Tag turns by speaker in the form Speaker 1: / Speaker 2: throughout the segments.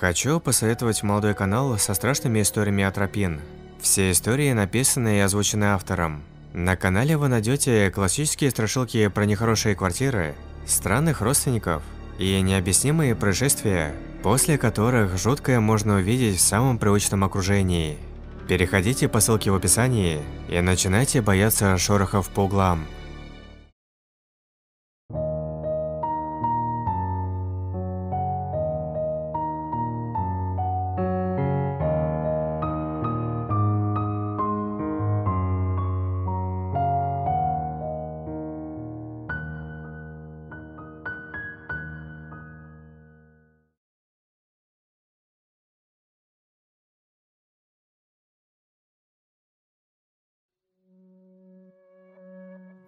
Speaker 1: Хочу посоветовать молодой канал со страшными историями от Тропин. Все истории написаны и озвучены автором. На канале вы найдете классические страшилки про нехорошие квартиры, странных родственников и необъяснимые происшествия, после которых жуткое можно увидеть в самом привычном окружении. Переходите по ссылке в описании и начинайте бояться шорохов по углам.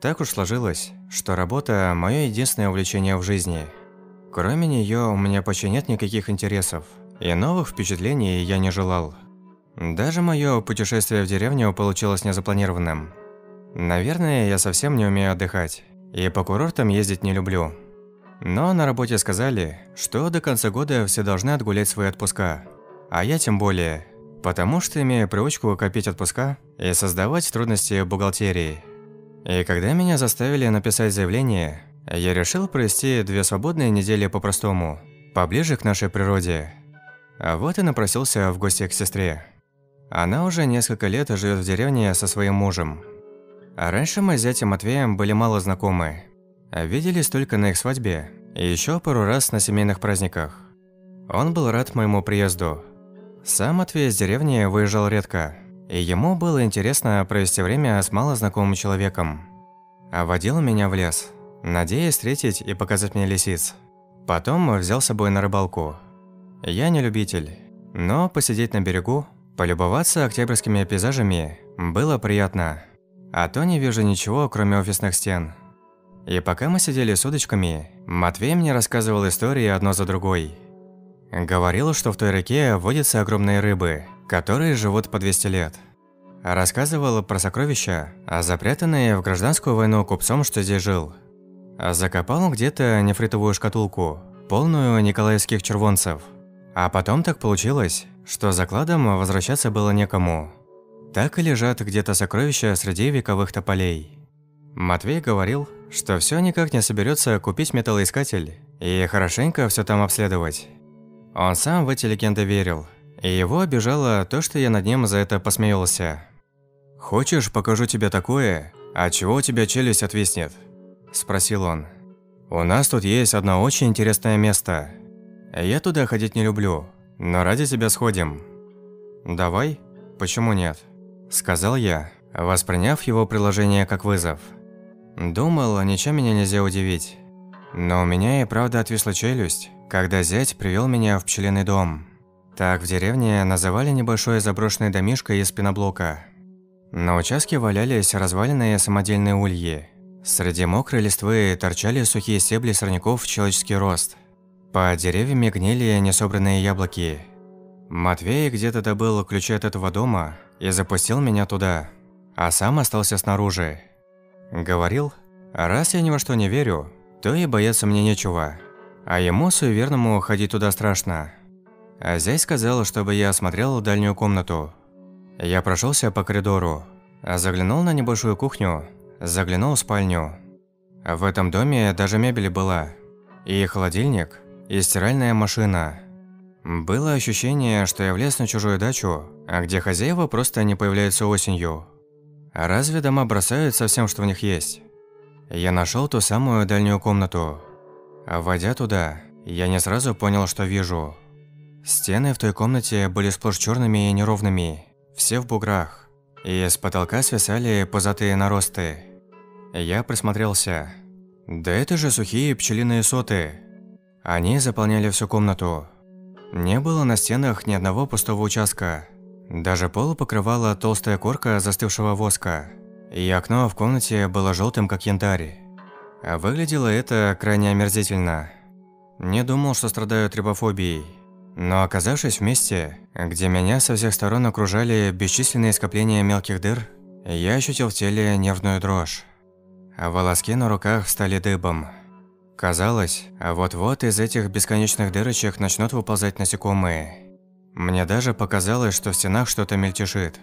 Speaker 1: Так уж сложилось, что работа – мое единственное увлечение в жизни. Кроме нее у меня почти нет никаких интересов, и новых впечатлений я не желал. Даже мое путешествие в деревню получилось незапланированным. Наверное, я совсем не умею отдыхать, и по курортам ездить не люблю. Но на работе сказали, что до конца года все должны отгулять свои отпуска. А я тем более, потому что имею привычку копить отпуска и создавать трудности в бухгалтерии – и когда меня заставили написать заявление, я решил провести две свободные недели по-простому, поближе к нашей природе. А вот и напросился в гости к сестре. Она уже несколько лет живет в деревне со своим мужем. А раньше мы с зятем Матвеем были мало знакомы. Виделись только на их свадьбе и еще пару раз на семейных праздниках. Он был рад моему приезду. Сам Матвей из деревни выезжал редко – и ему было интересно провести время с малознакомым человеком. А водил меня в лес, надеясь встретить и показать мне лисиц. Потом взял с собой на рыбалку. Я не любитель, но посидеть на берегу, полюбоваться октябрьскими пейзажами было приятно. А то не вижу ничего, кроме офисных стен. И пока мы сидели с удочками, Матвей мне рассказывал истории одно за другой. Говорил, что в той реке водятся огромные рыбы, которые живут по 200 лет. Рассказывал про сокровища, а запрятанные в гражданскую войну купцом, что здесь жил. Закопал где-то нефритовую шкатулку, полную николаевских червонцев. А потом так получилось, что за кладом возвращаться было некому. Так и лежат где-то сокровища среди вековых тополей. Матвей говорил, что все никак не соберется купить металлоискатель и хорошенько все там обследовать. Он сам в эти легенды верил, и его обижало то, что я над ним за это посмеялся. «Хочешь, покажу тебе такое, от чего у тебя челюсть отвиснет?» – спросил он. «У нас тут есть одно очень интересное место. Я туда ходить не люблю, но ради тебя сходим». «Давай? Почему нет?» – сказал я, восприняв его приложение как вызов. Думал, ничем меня нельзя удивить. Но у меня и правда отвисла челюсть, когда зять привел меня в пчелиный дом. Так в деревне называли небольшое заброшенное домишко из пеноблока. На участке валялись разваленные самодельные ульи. Среди мокрой листвы торчали сухие стебли сорняков в человеческий рост. По деревьями гнили несобранные яблоки. Матвей где-то добыл ключи от этого дома и запустил меня туда, а сам остался снаружи. Говорил, раз я ни во что не верю, то и бояться мне нечего. А ему, суеверному, ходить туда страшно. А зять сказал, чтобы я осмотрел дальнюю комнату. Я прошелся по коридору, заглянул на небольшую кухню, заглянул в спальню. В этом доме даже мебель была. И холодильник, и стиральная машина. Было ощущение, что я влез на чужую дачу, а где хозяева просто не появляются осенью. Разве дома бросают со всем, что в них есть? Я нашел ту самую дальнюю комнату. Войдя туда, я не сразу понял, что вижу. Стены в той комнате были сплошь черными и неровными, все в буграх, и с потолка свисали пузатые наросты. Я присмотрелся. Да это же сухие пчелиные соты. Они заполняли всю комнату. Не было на стенах ни одного пустого участка. Даже пол покрывала толстая корка застывшего воска. И окно в комнате было желтым, как янтарь. Выглядело это крайне омерзительно. Не думал, что страдаю трибофобией. Но оказавшись в месте, где меня со всех сторон окружали бесчисленные скопления мелких дыр, я ощутил в теле нервную дрожь. Волоски на руках стали дыбом. Казалось, вот-вот из этих бесконечных дырочек начнут выползать насекомые. Мне даже показалось, что в стенах что-то мельтешит.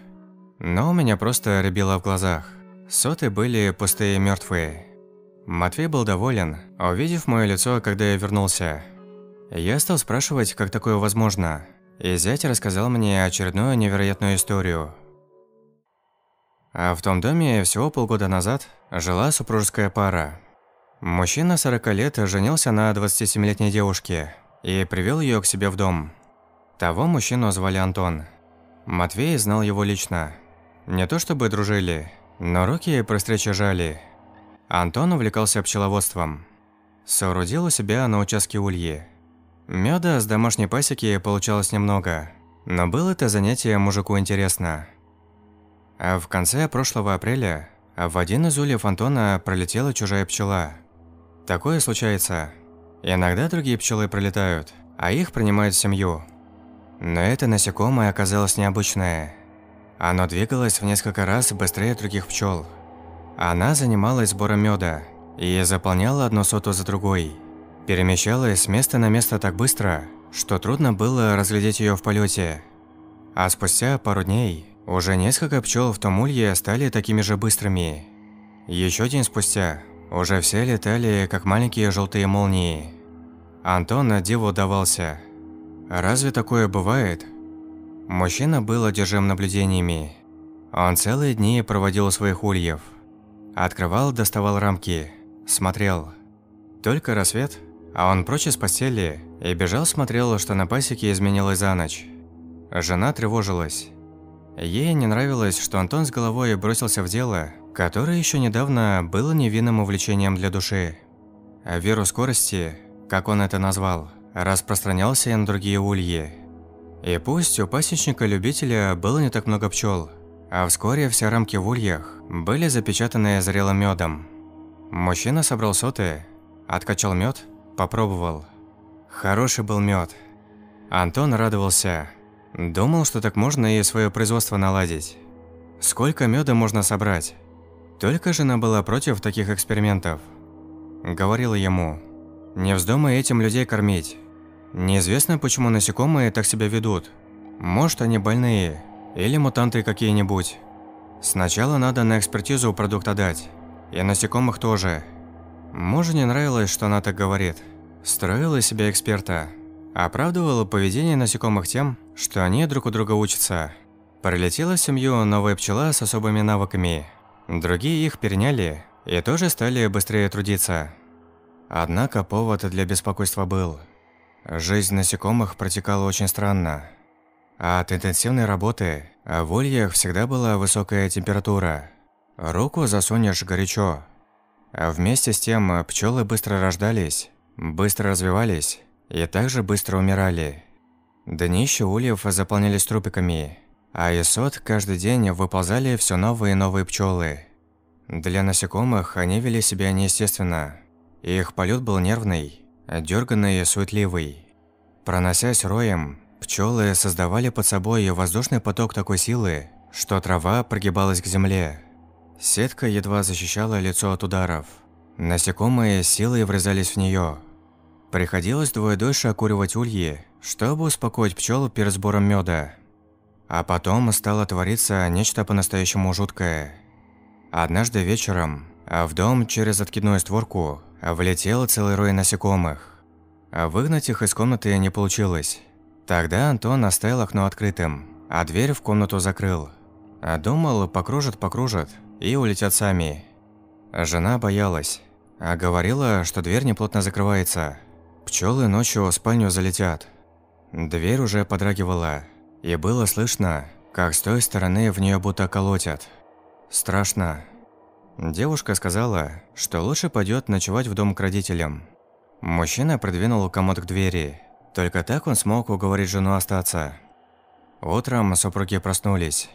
Speaker 1: Но у меня просто рябило в глазах. Соты были пустые и мертвые. Матвей был доволен, увидев мое лицо, когда я вернулся. Я стал спрашивать, как такое возможно, и зять рассказал мне очередную невероятную историю. А в том доме всего полгода назад жила супружеская пара. Мужчина 40 лет женился на 27-летней девушке и привел ее к себе в дом. Того мужчину звали Антон. Матвей знал его лично. Не то чтобы дружили, но руки при встрече жали. Антон увлекался пчеловодством. Соорудил у себя на участке ульи. Мёда с домашней пасеки получалось немного, но было это занятие мужику интересно. А в конце прошлого апреля в один из ульев Антона пролетела чужая пчела – Такое случается. Иногда другие пчелы пролетают, а их принимают в семью. Но это насекомое оказалось необычное. Оно двигалось в несколько раз быстрее других пчел. Она занималась сбором меда и заполняла одну соту за другой. Перемещалась с места на место так быстро, что трудно было разглядеть ее в полете. А спустя пару дней уже несколько пчел в том улье стали такими же быстрыми. Еще день спустя уже все летали, как маленькие желтые молнии. Антон на диву давался. Разве такое бывает? Мужчина был одержим наблюдениями. Он целые дни проводил у своих ульев. Открывал, доставал рамки, смотрел. Только рассвет, а он прочь из постели и бежал смотрел, что на пасеке изменилось за ночь. Жена тревожилась. Ей не нравилось, что Антон с головой бросился в дело, которое еще недавно было невинным увлечением для души. А вирус скорости, как он это назвал, распространялся и на другие ульи. И пусть у пасечника-любителя было не так много пчел, а вскоре все рамки в ульях были запечатаны зрелым медом. Мужчина собрал соты, откачал мед, попробовал. Хороший был мед. Антон радовался. Думал, что так можно и свое производство наладить. Сколько меда можно собрать? Только жена была против таких экспериментов. Говорила ему, «Не вздумай этим людей кормить. Неизвестно, почему насекомые так себя ведут. Может, они больные, или мутанты какие-нибудь. Сначала надо на экспертизу продукт отдать. И насекомых тоже». Мужу не нравилось, что она так говорит. Строила себя эксперта. Оправдывала поведение насекомых тем, что они друг у друга учатся. Прилетела в семью новая пчела с особыми навыками – Другие их переняли и тоже стали быстрее трудиться. Однако повод для беспокойства был. Жизнь насекомых протекала очень странно. От интенсивной работы в ульях всегда была высокая температура. Руку засунешь горячо. Вместе с тем пчелы быстро рождались, быстро развивались и также быстро умирали. Днища ульев заполнялись трупиками – а из сот каждый день выползали все новые и новые пчелы. Для насекомых они вели себя неестественно. Их полет был нервный, дерганный и суетливый. Проносясь роем, пчелы создавали под собой воздушный поток такой силы, что трава прогибалась к земле. Сетка едва защищала лицо от ударов. Насекомые силой врезались в нее. Приходилось двое дольше окуривать ульи, чтобы успокоить пчел перед сбором меда. А потом стало твориться нечто по-настоящему жуткое. Однажды вечером в дом через откидную створку влетел целый рой насекомых. Выгнать их из комнаты не получилось. Тогда Антон оставил окно открытым, а дверь в комнату закрыл. Думал, покружат-покружат и улетят сами. Жена боялась. а Говорила, что дверь неплотно закрывается. Пчелы ночью в спальню залетят. Дверь уже подрагивала. И было слышно, как с той стороны в нее будто колотят. Страшно. Девушка сказала, что лучше пойдет ночевать в дом к родителям. Мужчина продвинул комод к двери. Только так он смог уговорить жену остаться. Утром супруги проснулись.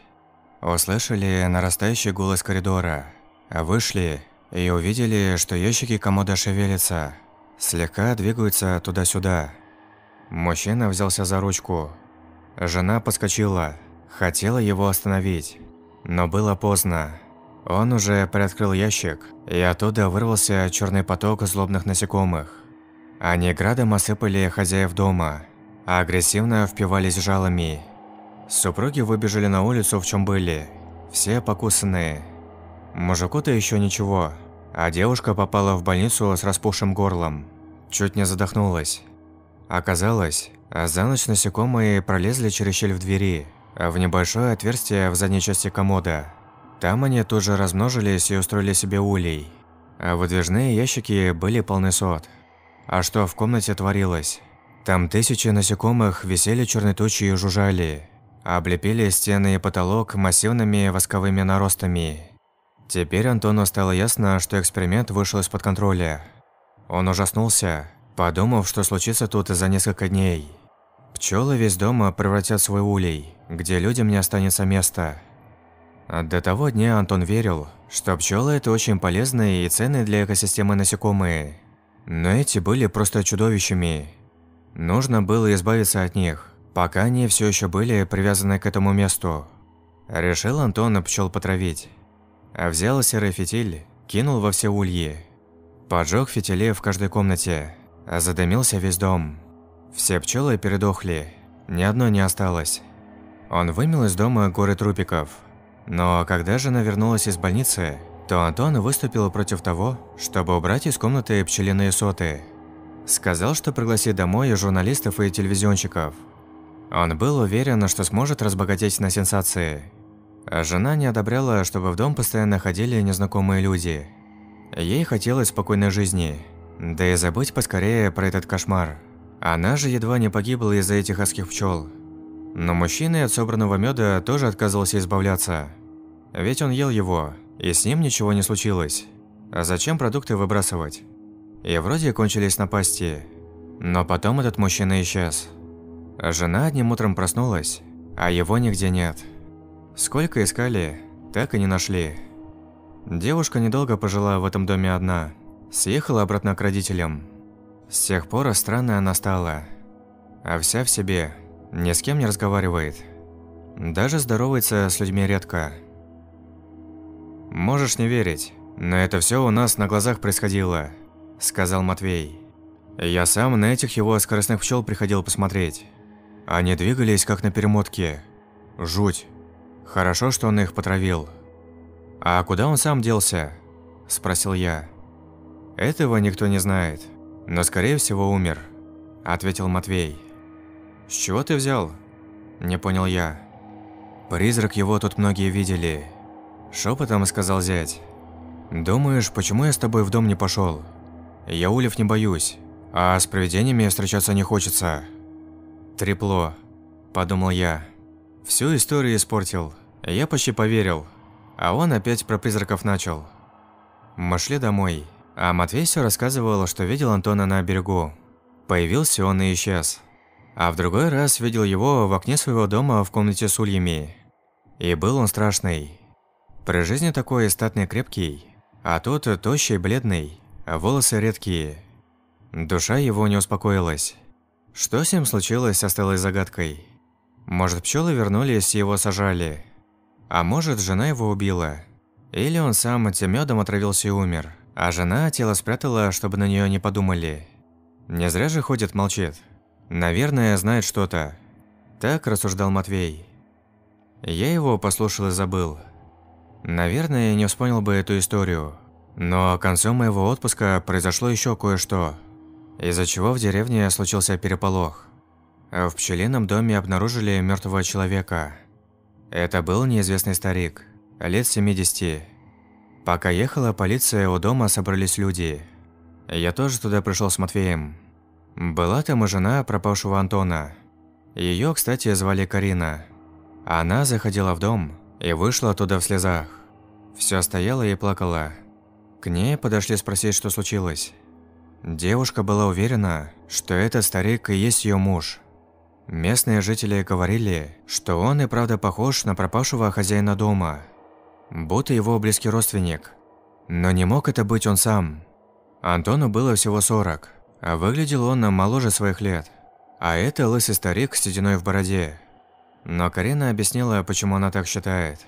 Speaker 1: Услышали нарастающий гул из коридора. Вышли и увидели, что ящики комода шевелятся. Слегка двигаются туда-сюда. Мужчина взялся за ручку, Жена подскочила, хотела его остановить, но было поздно. Он уже приоткрыл ящик, и оттуда вырвался черный поток злобных насекомых. Они градом осыпали хозяев дома, а агрессивно впивались жалами. Супруги выбежали на улицу, в чем были. Все покусанные. Мужику-то еще ничего, а девушка попала в больницу с распухшим горлом. Чуть не задохнулась. Оказалось, за ночь насекомые пролезли через щель в двери, в небольшое отверстие в задней части комода. Там они тоже размножились и устроили себе улей. А выдвижные ящики были полны сот. А что в комнате творилось? Там тысячи насекомых висели черной тучей и жужжали, облепили стены и потолок массивными восковыми наростами. Теперь Антону стало ясно, что эксперимент вышел из-под контроля. Он ужаснулся, подумав, что случится тут за несколько дней. Пчелы весь дома превратят в свой улей, где людям не останется места. До того дня Антон верил, что пчелы это очень полезные и ценные для экосистемы насекомые. Но эти были просто чудовищами. Нужно было избавиться от них, пока они все еще были привязаны к этому месту. Решил Антон пчел потравить. Взял серый фитиль, кинул во все ульи. Поджег фитили в каждой комнате. Задымился весь дом. Все пчелы передохли, ни одной не осталось. Он вымел из дома горы трупиков. Но когда жена вернулась из больницы, то Антон выступил против того, чтобы убрать из комнаты пчелиные соты. Сказал, что пригласит домой журналистов и телевизионщиков. Он был уверен, что сможет разбогатеть на сенсации. А жена не одобряла, чтобы в дом постоянно ходили незнакомые люди. Ей хотелось спокойной жизни, да и забыть поскорее про этот кошмар. Она же едва не погибла из-за этих адских пчел. Но мужчина от собранного меда тоже отказывался избавляться. Ведь он ел его, и с ним ничего не случилось. А зачем продукты выбрасывать? И вроде кончились напасти. Но потом этот мужчина исчез. Жена одним утром проснулась, а его нигде нет. Сколько искали, так и не нашли. Девушка недолго пожила в этом доме одна. Съехала обратно к родителям. С тех пор странная она стала. А вся в себе, ни с кем не разговаривает. Даже здоровается с людьми редко. «Можешь не верить, но это все у нас на глазах происходило», – сказал Матвей. «Я сам на этих его скоростных пчел приходил посмотреть. Они двигались как на перемотке. Жуть. Хорошо, что он их потравил». «А куда он сам делся?» – спросил я. «Этого никто не знает, но скорее всего умер», – ответил Матвей. «С чего ты взял?» – не понял я. «Призрак его тут многие видели», Шепотом сказал зять. «Думаешь, почему я с тобой в дом не пошел? Я улев не боюсь, а с привидениями встречаться не хочется». «Трепло», – подумал я. Всю историю испортил. Я почти поверил. А он опять про призраков начал. Мы шли домой, а Матвей все рассказывал, что видел Антона на берегу. Появился он и исчез. А в другой раз видел его в окне своего дома в комнате с ульями. И был он страшный. При жизни такой статный крепкий, а тот тощий, бледный, волосы редкие. Душа его не успокоилась. Что с ним случилось, осталось загадкой. Может, пчелы вернулись и его сажали. А может, жена его убила. Или он сам этим медом отравился и умер, а жена тело спрятала, чтобы на нее не подумали. Не зря же ходит, молчит. Наверное, знает что-то. Так рассуждал Матвей. Я его послушал и забыл. Наверное, не вспомнил бы эту историю. Но концом моего отпуска произошло еще кое-что, из-за чего в деревне случился переполох. В пчелином доме обнаружили мертвого человека. Это был неизвестный старик, лет 70. Пока ехала полиция, у дома собрались люди. Я тоже туда пришел с Матвеем. Была там и жена пропавшего Антона. Ее, кстати, звали Карина. Она заходила в дом и вышла оттуда в слезах. Все стояла и плакала. К ней подошли спросить, что случилось. Девушка была уверена, что этот старик и есть ее муж. Местные жители говорили, что он и правда похож на пропавшего хозяина дома, будто его близкий родственник. Но не мог это быть он сам. Антону было всего 40, а выглядел он моложе своих лет. А это лысый старик с сединой в бороде. Но Карина объяснила, почему она так считает.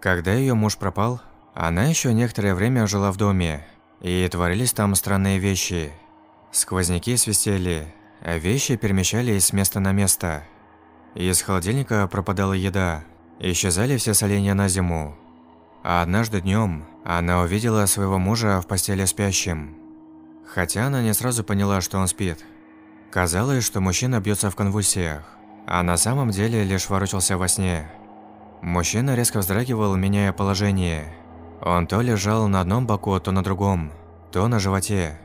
Speaker 1: Когда ее муж пропал, Она еще некоторое время жила в доме, и творились там странные вещи. Сквозняки свистели, вещи перемещались с места на место. Из холодильника пропадала еда, исчезали все соленья на зиму. А однажды днем она увидела своего мужа в постели спящим. Хотя она не сразу поняла, что он спит. Казалось, что мужчина бьется в конвульсиях, а на самом деле лишь ворочался во сне. Мужчина резко вздрагивал, меняя положение. Он то лежал на одном боку, то на другом, то на животе.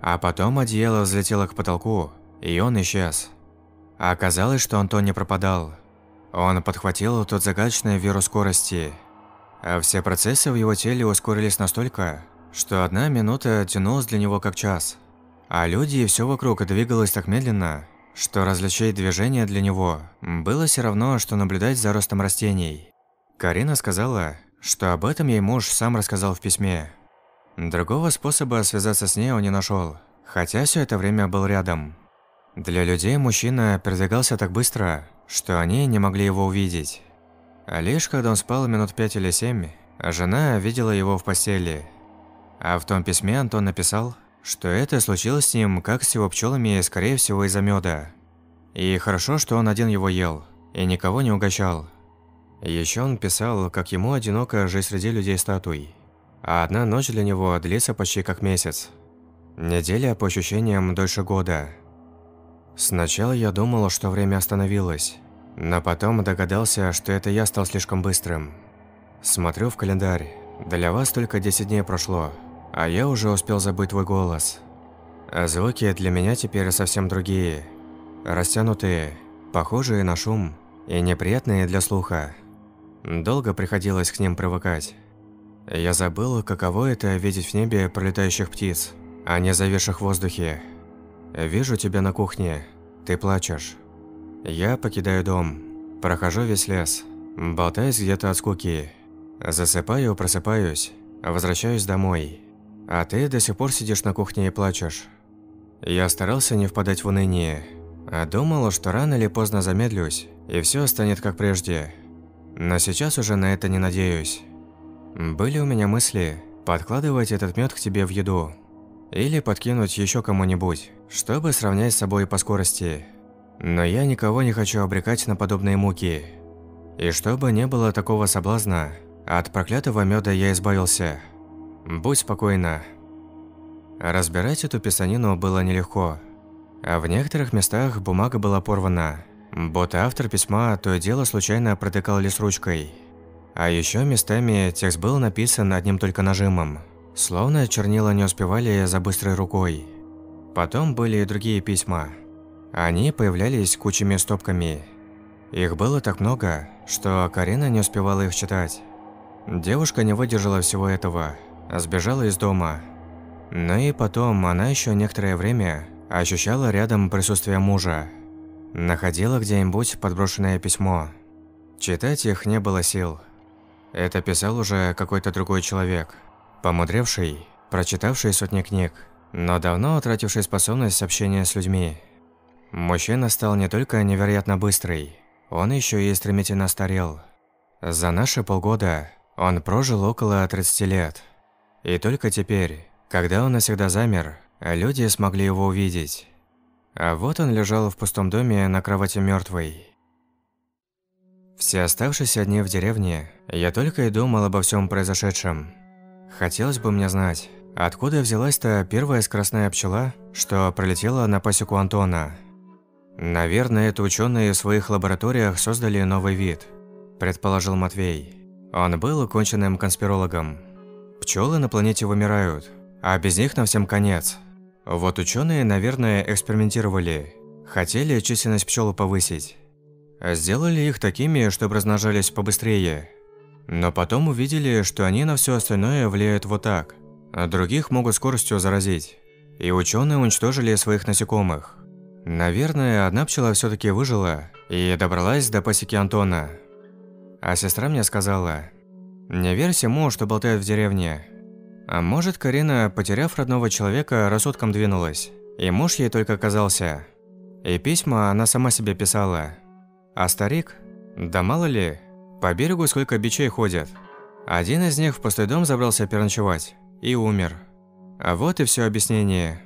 Speaker 1: А потом одеяло взлетело к потолку, и он исчез. А оказалось, что Антон не пропадал. Он подхватил тот загадочный вирус скорости. А все процессы в его теле ускорились настолько, что одна минута тянулась для него как час. А люди и все вокруг двигалось так медленно, что различить движение для него было все равно, что наблюдать за ростом растений. Карина сказала, что об этом ей муж сам рассказал в письме. Другого способа связаться с ней он не нашел, хотя все это время был рядом. Для людей мужчина передвигался так быстро, что они не могли его увидеть. А лишь когда он спал минут пять или семь, жена видела его в постели. А в том письме Антон написал, что это случилось с ним, как с его пчелами, скорее всего, из-за меда. И хорошо, что он один его ел, и никого не угощал. Еще он писал, как ему одиноко жить среди людей статуй. А одна ночь для него длится почти как месяц. Неделя, по ощущениям, дольше года. Сначала я думал, что время остановилось, но потом догадался, что это я стал слишком быстрым. Смотрю в календарь. Для вас только 10 дней прошло, а я уже успел забыть твой голос. А звуки для меня теперь совсем другие. Растянутые, похожие на шум и неприятные для слуха. Долго приходилось к ним привыкать. Я забыл, каково это видеть в небе пролетающих птиц, а не зависших в воздухе. Вижу тебя на кухне, ты плачешь. Я покидаю дом, прохожу весь лес, болтаюсь где-то от скуки. Засыпаю, просыпаюсь, возвращаюсь домой. А ты до сих пор сидишь на кухне и плачешь. Я старался не впадать в уныние, а думал, что рано или поздно замедлюсь, и все станет как прежде. Но сейчас уже на это не надеюсь. Были у меня мысли подкладывать этот мед к тебе в еду. Или подкинуть еще кому-нибудь, чтобы сравнять с собой по скорости. Но я никого не хочу обрекать на подобные муки. И чтобы не было такого соблазна, от проклятого меда я избавился. Будь спокойна. Разбирать эту писанину было нелегко. А в некоторых местах бумага была порвана. Будто автор письма то и дело случайно протыкал лист ручкой. А еще местами текст был написан одним только нажимом. Словно чернила не успевали за быстрой рукой. Потом были и другие письма. Они появлялись кучами стопками. Их было так много, что Карина не успевала их читать. Девушка не выдержала всего этого, сбежала из дома. Но и потом она еще некоторое время ощущала рядом присутствие мужа. Находила где-нибудь подброшенное письмо. Читать их не было сил. Это писал уже какой-то другой человек, помудревший, прочитавший сотни книг, но давно утративший способность общения с людьми. Мужчина стал не только невероятно быстрый, он еще и стремительно старел. За наши полгода он прожил около 30 лет. И только теперь, когда он навсегда замер, люди смогли его увидеть. А вот он лежал в пустом доме на кровати мертвый. Все оставшиеся дни в деревне я только и думал обо всем произошедшем. Хотелось бы мне знать, откуда взялась-то первая скоростная пчела, что пролетела на пасеку Антона. Наверное, это ученые в своих лабораториях создали новый вид, предположил Матвей. Он был оконченным конспирологом. Пчелы на планете вымирают, а без них нам всем конец. Вот ученые, наверное, экспериментировали, хотели численность пчел повысить. Сделали их такими, чтобы размножались побыстрее. Но потом увидели, что они на все остальное влияют вот так, а других могут скоростью заразить. И ученые уничтожили своих насекомых. Наверное, одна пчела все таки выжила и добралась до пасеки Антона. А сестра мне сказала, «Не верь всему, что болтают в деревне. А может, Карина, потеряв родного человека, рассудком двинулась, и муж ей только казался. И письма она сама себе писала». А старик? Да мало ли, по берегу сколько бичей ходят. Один из них в пустой дом забрался переночевать и умер. А вот и все объяснение.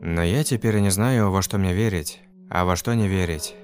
Speaker 1: Но я теперь не знаю, во что мне верить, а во что не верить.